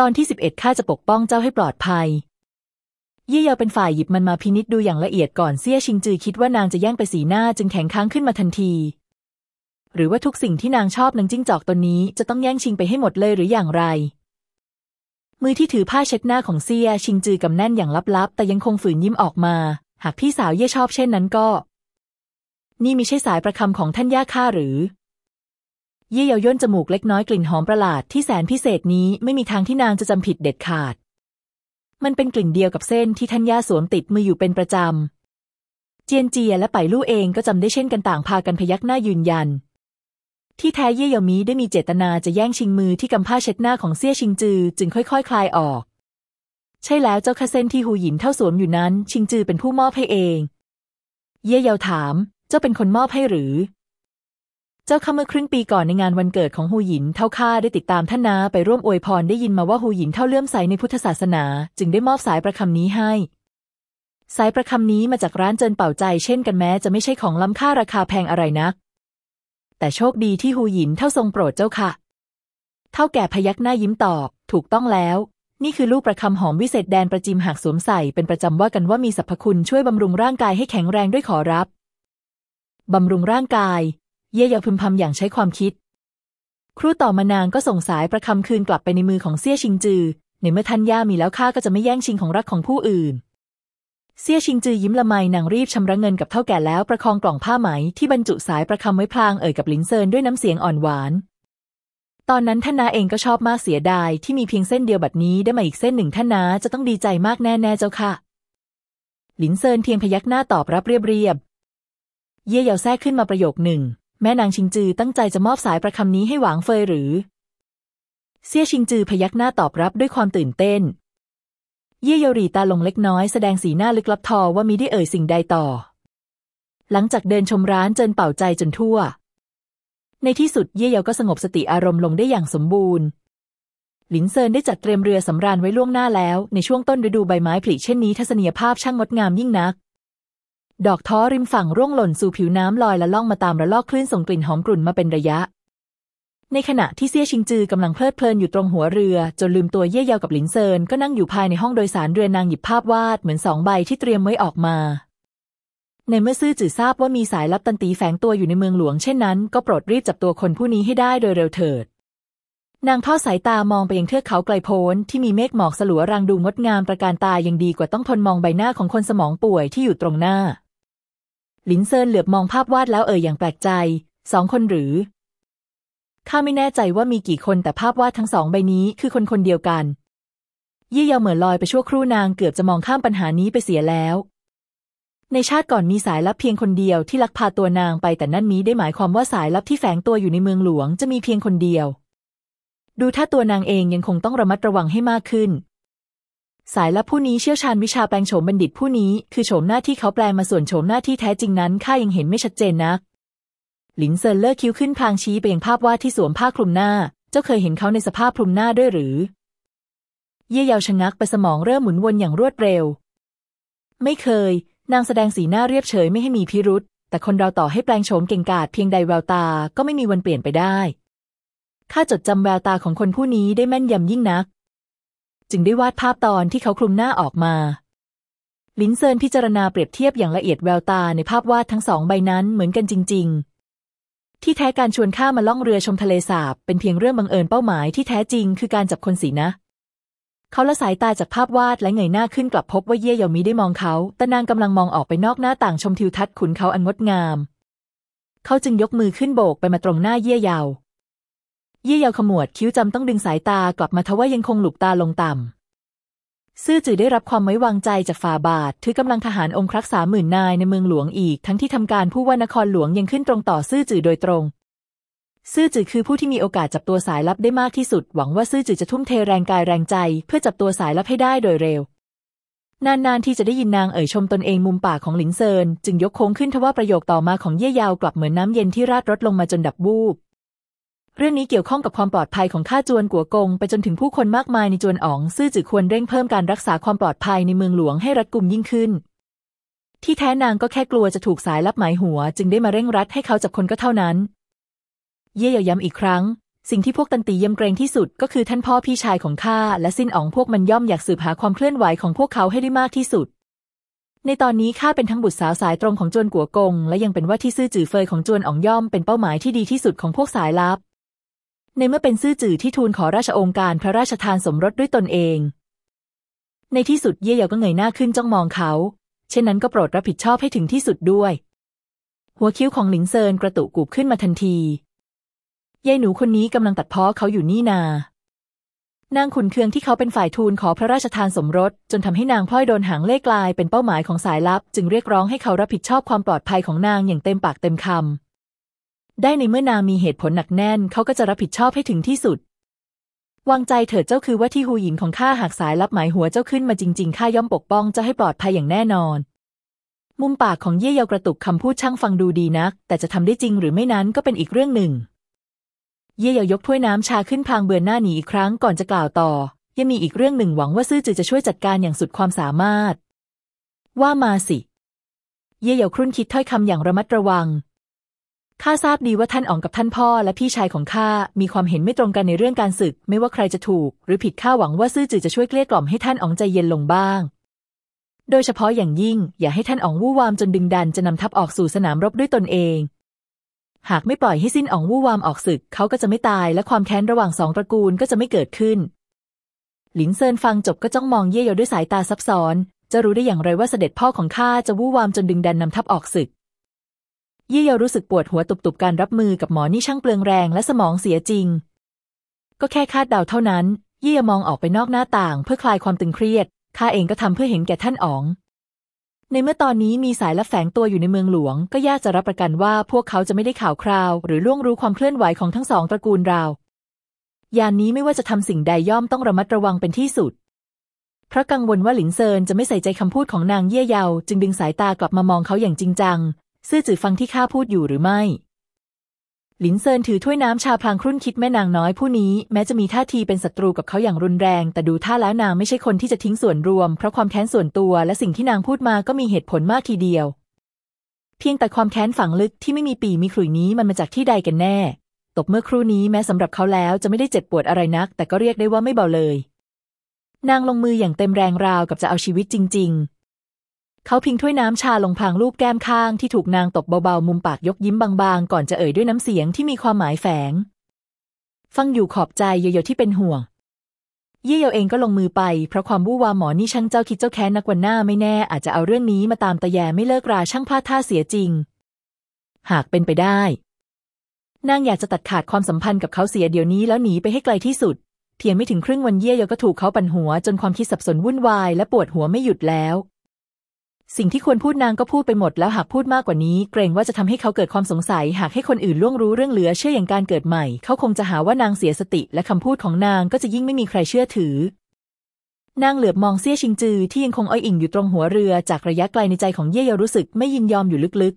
ตอนที่สิบเอ็ดข้าจะปกป้องเจ้าให้ปลอดภัย เย่เยาเป็นฝ่ายหยิบมันมาพินิจดูอย่างละเอียดก่อนเซี่ยชิงจือคิดว่านางจะแย่งไปสีหน้าจึงแข็งค้างขึ้นมาทันที หรือว่าทุกสิ่งที่นางชอบนางจิ้งจอกตัวนี้จะต้องแย่งชิงไปให้หมดเลยหรืออย่างไร มือที่ถือผ้าเช็ดหน้าของเซี่ยชิงจือกำแน่นอย่างลับๆ แต่ยังคงฝืนยิ้มออกมา หากพี่สาวเย่ชอบเช่นนั้นก็ นี่มิใช่สายประคำของท่านย่าข้าหรือ เย่เยาย่นจมูกเล็กน้อยกลิ่นหอมประหลาดที่แสนพิเศษนี้ไม่มีทางที่นางจะจำผิดเด็ดขาด มันเป็นกลิ่นเดียวกับเส้นที่ท่านย่าสวมติดมืออยู่เป็นประจำ เจียนเจียและไปลู่เองก็จำได้เช่นกันต่างพากันพยักหน้ายืนยัน ที่แท้เย่เยามีได้มีเจตนาจะแย่งชิงมือที่กำผ้าเช็ดหน้าของเซี่ยชิงจือ จึงค่อยๆคคลายออก ใช่แล้วเจ้าคาเส้นที่หูหยินเท่าสวมอยู่นั้น ชิงจือเป็นผู้มอบให้เอง เย่เยาถาม เจ้าเป็นคนมอบให้หรือ เจ้าข้าเมื่อครึ่งปีก่อนในงานวันเกิดของหูหยินเท่าข้าได้ติดตามท่านนาไปร่วมอวยพรได้ยินมาว่าหูหยินเท่าเลื่อมใสในพุทธศาสนา จึงได้มอบสายประคำนี้ให้ สายประคำนี้มาจากร้านเจินเป่าใจ เช่นกันแม้จะไม่ใช่ของล้ำค่าราคาแพงอะไรนัก แต่โชคดีที่หูหยินเท่าทรงโปรดเจ้าค่ะ เท่าแก่พยักหน้ายิ้มตอบ ถูกต้องแล้ว นี่คือลูกประคำหอมวิเศษแดนประจิมหากสวมใส่เป็นประจำว่ากันว่ามีสรรพคุณช่วยบำรุงร่างกายให้แข็งแรงด้วยขอรับบำรุงร่างกาย เย่เยาพึมพำอย่างใช้ความคิด ครู่ต่อมานางก็ส่งสายประคำคืนกลับไปในมือของเซี่ยชิงจือ ในเมื่อท่านย่ามีแล้วข้าก็จะไม่แย่งชิงของรักของผู้อื่น เซี่ยชิงจือยิ้มละไมนางรีบชำระเงินกับเท่าแก่แล้วประคองกล่องผ้าไหมที่บรรจุสายประคำไว้พลางเอ่ยกับหลินเซินด้วยน้ำเสียงอ่อนหวาน ตอนนั้นท่านนาเองก็ชอบมากเสียดายที่มีเพียงเส้นเดียวบัดนี้ได้มาอีกเส้นหนึ่งท่านนาจะต้องดีใจมากแน่ๆเจ้าค่ะ หลินเซินเพียงพยักหน้าตอบรับเรียบๆเย่เยาแทรกขึ้นมาประโยคหนึ่ง แม่นางชิงจือตั้งใจจะมอบสายประคำนี้ให้หวางเฟยหรือ เซี่ยชิงจือพยักหน้าตอบรับด้วยความตื่นเต้น เย่เยาหรีตาลงเล็กน้อยแสดงสีหน้าลึกลับทอว่ามีได้เอ่ยสิ่งใดต่อ หลังจากเดินชมร้านเจินเป่าใจจนทั่ว ในที่สุดเย่เยาก็สงบสติอารมณ์ลงได้อย่างสมบูรณ์ หลินเซินได้จัดเตรียมเรือสำราญไว้ล่วงหน้าแล้ว ในช่วงต้นฤดูใบไม้ผลิเช่นนี้ทัศนียภาพช่างงดงามยิ่งนัก ดอกท้อริมฝั่งร่วงหล่นสู่ผิวน้ำลอยและล่องมาตามระลอกคลื่นส่งกลิ่นหอมกลุ่นมาเป็นระยะ ในขณะที่เซี่ยชิงจือกำลังเพลิดเพลินอยู่ตรงหัวเรือ จนลืมตัวเย่เยากับหลินเซินก็นั่งอยู่ภายในห้องโดยสารเรือนางหยิบภาพวาดเหมือนสองใบที่เตรียมไว้ออกมา ในเมื่อซื่อจือทราบว่ามีสายลับตันตีแฝงตัวอยู่ในเมืองหลวงเช่นนั้นก็โปรดรีบจับตัวคนผู้นี้ให้ได้โดยเร็วเถิดนางทอดสายตามองไปยังเทือกเขาไกลโพ้นที่มีเมฆหมอกสลัวรางดูงดงามประการตายังดีกว่าต้องทนมองใบหน้าของคนสมองป่วยที่อยู่ตรงหน้า ลินเซินเหลือบมองภาพวาดแล้วเอ่ยอย่างแปลกใจ สองคนหรือ ข้าไม่แน่ใจว่ามีกี่คนแต่ภาพวาดทั้งสองใบนี้คือคนคนเดียวกัน ยี่เยาเหมือนลอยไปชั่วครู่นางเกือบจะมองข้ามปัญหานี้ไปเสียแล้ว ในชาติก่อนมีสายลับเพียงคนเดียวที่ลักพาตัวนางไปแต่นั่นนี้ได้หมายความว่าสายลับที่แฝงตัวอยู่ในเมืองหลวงจะมีเพียงคนเดียว ดูถ้าตัวนางเองยังคงต้องระมัดระวังให้มากขึ้น สายลับผู้นี้เชี่ยวชาญวิชาแปลงโฉมบัณฑิตผู้นี้ คือโฉมหน้าที่เขาแปลมาส่วนโฉมหน้าที่แท้จริงนั้นข้ายังเห็นไม่ชัดเจนนัก หลินเซินเลิกคิ้วขึ้นพางชี้ไปยังภาพวาดที่สวมผ้าคลุมหน้า เจ้าเคยเห็นเขาในสภาพคลุมหน้าด้วยหรือ เย่เยาชะงักไปสมองเริ่มหมุนวนอย่างรวดเร็ว ไม่เคย นางแสดงสีหน้าเรียบเฉยไม่ให้มีพิรุษแต่คนเราต่อให้แปลงโฉมเก่งกาจเพียงใดแววตาก็ไม่มีวันเปลี่ยนไปได้ข้าจดจำแววตาของคนผู้นี้ได้แม่นยำยิ่งนัก จึงได้วาดภาพตอนที่เขาคลุมหน้าออกมา ลินเซินพิจารณาเปรียบเทียบอย่างละเอียดแววตาในภาพวาดทั้งสองใบนั้นเหมือนกันจริง ๆ ที่แท้การชวนข้ามาล่องเรือชมทะเลสาบ เป็นเพียงเรื่องบังเอิญเป้าหมายที่แท้จริงคือการจับคนสีนะ เขาละสายตาจากภาพวาดและเงยหน้าขึ้นกลับพบว่าเย่เยามีได้มองเขา แต่นางกำลังมองออกไปนอกหน้าต่างชมทิวทัศน์ขุนเขาอันงดงาม เขาจึงยกมือขึ้นโบกไปมาตรงหน้าเย่เยา เย่เยาขมวดคิ้วจำต้องดึงสายตากลับมาทว่ายังคงหลุบตาลงต่ำซื่อจือได้รับความไว้วางใจจากฝ่าบาท ถือกำลังทหารองครักษาหมื่นนายในเมืองหลวงอีก ทั้งที่ทำการผู้ว่านครหลวงยังขึ้นตรงต่อซื่อจือโดยตรง ซื่อจือคือผู้ที่มีโอกาสจับตัวสายลับได้มากที่สุด หวังว่าซื่อจือจะทุ่มเทแรงกายแรงใจ เพื่อจับตัวสายลับให้ได้โดยเร็วนานๆที่จะได้ยินนางเอ่ยชมตนเองมุมปากของหลินเซิน จึงยกโค้งขึ้นทว่าประโยคต่อมาของเย่ยาวกลับเหมือนน้ำเย็นที่ราดรถลงมาจนดับวูบ เรื่องนี้เกี่ยวข้องกับความปลอดภัยของข้าจวนกัวกง ไปจนถึงผู้คนมากมายในจวนอ๋อง ซื่อจือควรเร่งเพิ่มการรักษาความปลอดภัยในเมืองหลวงให้รัดกุมยิ่งขึ้น ที่แท้นางก็แค่กลัวจะถูกสายลับหมายหัว จึงได้มาเร่งรัดให้เขาจับคนก็เท่านั้น เย่เยาย้ำอีกครั้ง สิ่งที่พวกตันตียำเกรงที่สุดก็คือท่านพ่อพี่ชายของข้าและสิ้นอ๋องพวกมันย่อมอยากสืบหาความเคลื่อนไหวของพวกเขาให้ได้มากที่สุดในตอนนี้ข้าเป็นทั้งบุตรสาวสายตรงของจวนกัวกง และยังเป็นว่าที่ซื่อจื่อเฟยของจวนอ๋องย่อมเป็นเป้าหมายที่ดีที่สุดของพวกสายลับ ในเมื่อเป็นซื่อจื่อที่ทูลขอราชองค์การพระราชทานสมรสด้วยตนเอง ในที่สุดเย่เยาก็เงยหน้าขึ้นจ้องมองเขา เช่นนั้นก็โปรดรับผิดชอบให้ถึงที่สุดด้วย หัวคิ้วของหลิงเซินกระตุกกูบขึ้นมาทันทียายหนูคนนี้กำลังตัดพ้อเขาอยู่นี่นา นางขุนเคืองที่เขาเป็นฝ่ายทูลขอพระราชทานสมรส จนทำให้นางพลอยโดนหางเล่กลายเป็นเป้าหมายของสายลับ จึงเรียกร้องให้เขารับผิดชอบความปลอดภัยของนางอย่างเต็มปากเต็มคำ ได้ในเมื่อนางมีเหตุผลหนักแน่นเขาก็จะรับผิดชอบให้ถึงที่สุด วางใจเถิดเจ้าคือว่าที่หูหญิงของข้าหากสายลับหมายหัวเจ้าขึ้นมาจริงๆข้าย่อมปกป้องเจ้าให้ปลอดภัยอย่างแน่นอน มุมปากของเย่เยากระตุกคำพูดช่างฟังดูดีนัก แต่จะทำได้จริงหรือไม่นั้นก็เป็นอีกเรื่องหนึ่ง เย่เยายกถ้วยน้ำชาขึ้นพางเบือนหน้าหนีอีกครั้งก่อนจะกล่าวต่อ ยังมีอีกเรื่องหนึ่งหวังว่าซื่อจือจะช่วยจัดการอย่างสุดความสามารถ ว่ามาสิ เย่เยาครุ่นคิดถ้อยคำอย่างระมัดระวัง ข้าทราบดีว่าท่านอ๋องกับท่านพ่อและพี่ชายของข้ามีความเห็นไม่ตรงกันในเรื่องการศึก ไม่ว่าใครจะถูก หรือผิดข้าหวังว่าซื่อจือจะช่วยเกลี้ยกล่อมให้ท่านอ๋องใจเย็นลงบ้าง โดยเฉพาะอย่างยิ่ง อย่าให้ท่านอ๋องวู่วามจนดึงดันจะนำทัพออกสู่สนามรบด้วยตนเอง หากไม่ปล่อยให้สิ้นอ๋องวู่วามออกศึกเขาก็จะไม่ตาย และความแค้นระหว่างสองตระกูลก็จะไม่เกิดขึ้น หลินเซินฟังจบก็จ้องมองเย่เยาด้วยสายตาซับซ้อน จะรู้ได้อย่างไรว่าเสด็จพ่อของข้าจะวู่วามจนดึงดันนำทัพออกศึก ยี่เยารู้สึกปวดหัวตุบๆการรับมือกับหมอนี่ช่างเปลืองแรงและสมองเสียจริง ก็แค่คาดเดาเท่านั้นเย่เยามองออกไปนอกหน้าต่าง เพื่อคลายความตึงเครียดข้าเองก็ทำเพื่อเห็นแก่ท่านอ๋อง ในเมื่อตอนนี้มีสายลับแฝงตัวอยู่ในเมืองหลวง ก็ยากจะรับประกันว่าพวกเขาจะไม่ได้ข่าวคราว หรือล่วงรู้ความเคลื่อนไหวของทั้งสองตระกูลเรายานนี้ไม่ว่าจะทำสิ่งใดย่อมต้องระมัดระวังเป็นที่สุด เพราะกังวลว่าหลินเซินจะไม่ใส่ใจคำพูดของนางเย่เยา จึงดึงสายตากลับมามองเขาอย่างจริงจัง ซื่อจือฟังที่ข้าพูดอยู่หรือไม่หลินเซินถือถ้วยน้ำชาพลางครุ่นคิดแม่นางน้อยผู้นี้ แม้จะมีท่าทีเป็นศัตรูกับเขาอย่างรุนแรง แต่ดูท่าแล้วนางไม่ใช่คนที่จะทิ้งส่วนรวม เพราะความแค้นส่วนตัวและสิ่งที่นางพูดมาก็มีเหตุผลมากทีเดียว เพียงแต่ความแค้นฝังลึกที่ไม่มีปีมีขลุ่ยนี้มันมาจากที่ใดกันแน่ตกเมื่อครู่นี้แม้สำหรับเขาแล้วจะไม่ได้เจ็บปวดอะไรนัก แต่ก็เรียกได้ว่าไม่เบาเลย นางลงมืออย่างเต็มแรงราวกับจะเอาชีวิตจริง ๆ เขาพิงถ้วยน้ำชาลงพางลูกแก้มข้างที่ถูกนางตบเบาๆ มุมปากยกยิ้มบางๆ ก่อนจะเอ่ยด้วยน้ำเสียงที่มีความหมายแฝง ฟังอยู่ขอบใจเยโยที่เป็นห่วง เย่เยาเองก็ลงมือไป เพราะความวู่วามหมอนี่ช่างเจ้าคิดเจ้าแค้นนักวันหน้าไม่แน่ อาจจะเอาเรื่องนี้มาตามตะแยไม่เลิกราช่างพลาดท่าเสียจริง หากเป็นไปได้ นางอยากจะตัดขาดความสัมพันธ์กับเขาเสียเดี๋ยวนี้แล้วหนีไปให้ไกลที่สุดเพียงไม่ถึงครึ่งวันเย่เยาก็ถูกเขาปั่นหัวจนความคิดสับสนวุ่นวายและปวดหัวไม่หยุดแล้ว สิ่งที่ควรพูดนางก็พูดไปหมดแล้วหากพูดมากกว่านี้ เกรงว่าจะทำให้เขาเกิดความสงสัย หากให้คนอื่นล่วงรู้เรื่องเหลือเชื่ออย่างการเกิดใหม่ เขาคงจะหาว่านางเสียสติ และคำพูดของนางก็จะยิ่งไม่มีใครเชื่อถือ นางเหลือบมองเซี่ยชิงจือที่ยังคงอ้อยอิงอยู่ตรงหัวเรือจากระยะไกลในใจของเย่เยารู้สึกไม่ยินยอมอยู่ลึก